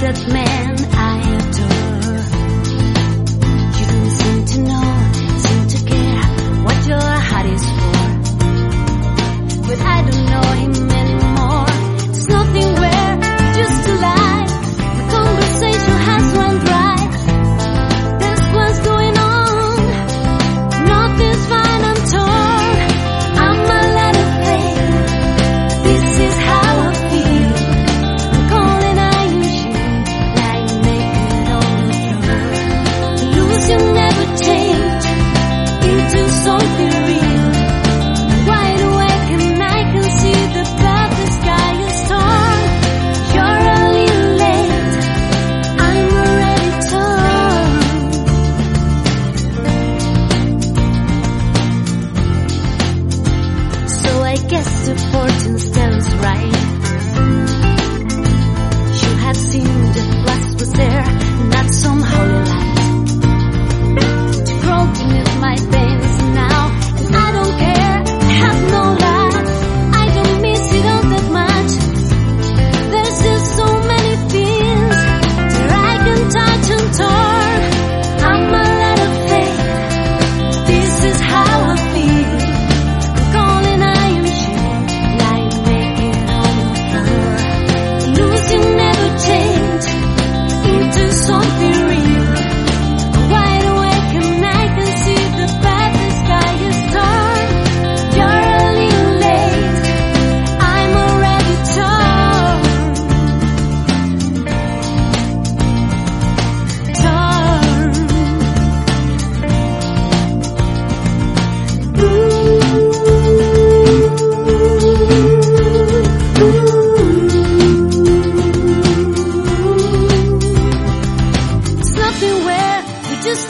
that man You.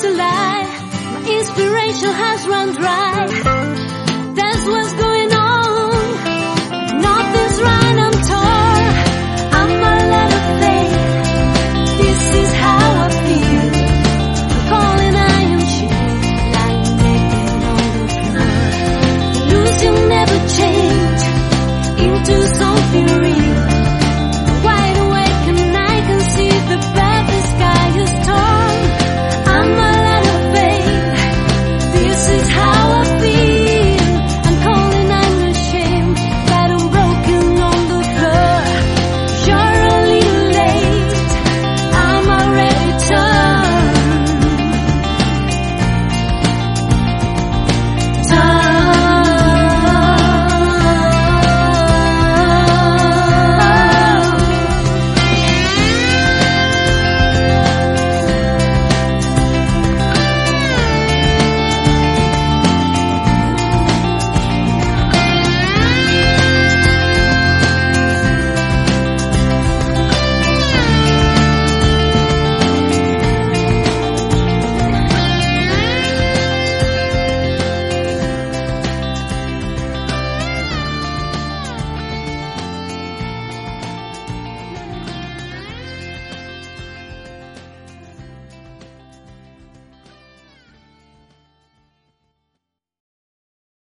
a lie. My inspiration has run dry. That's what's going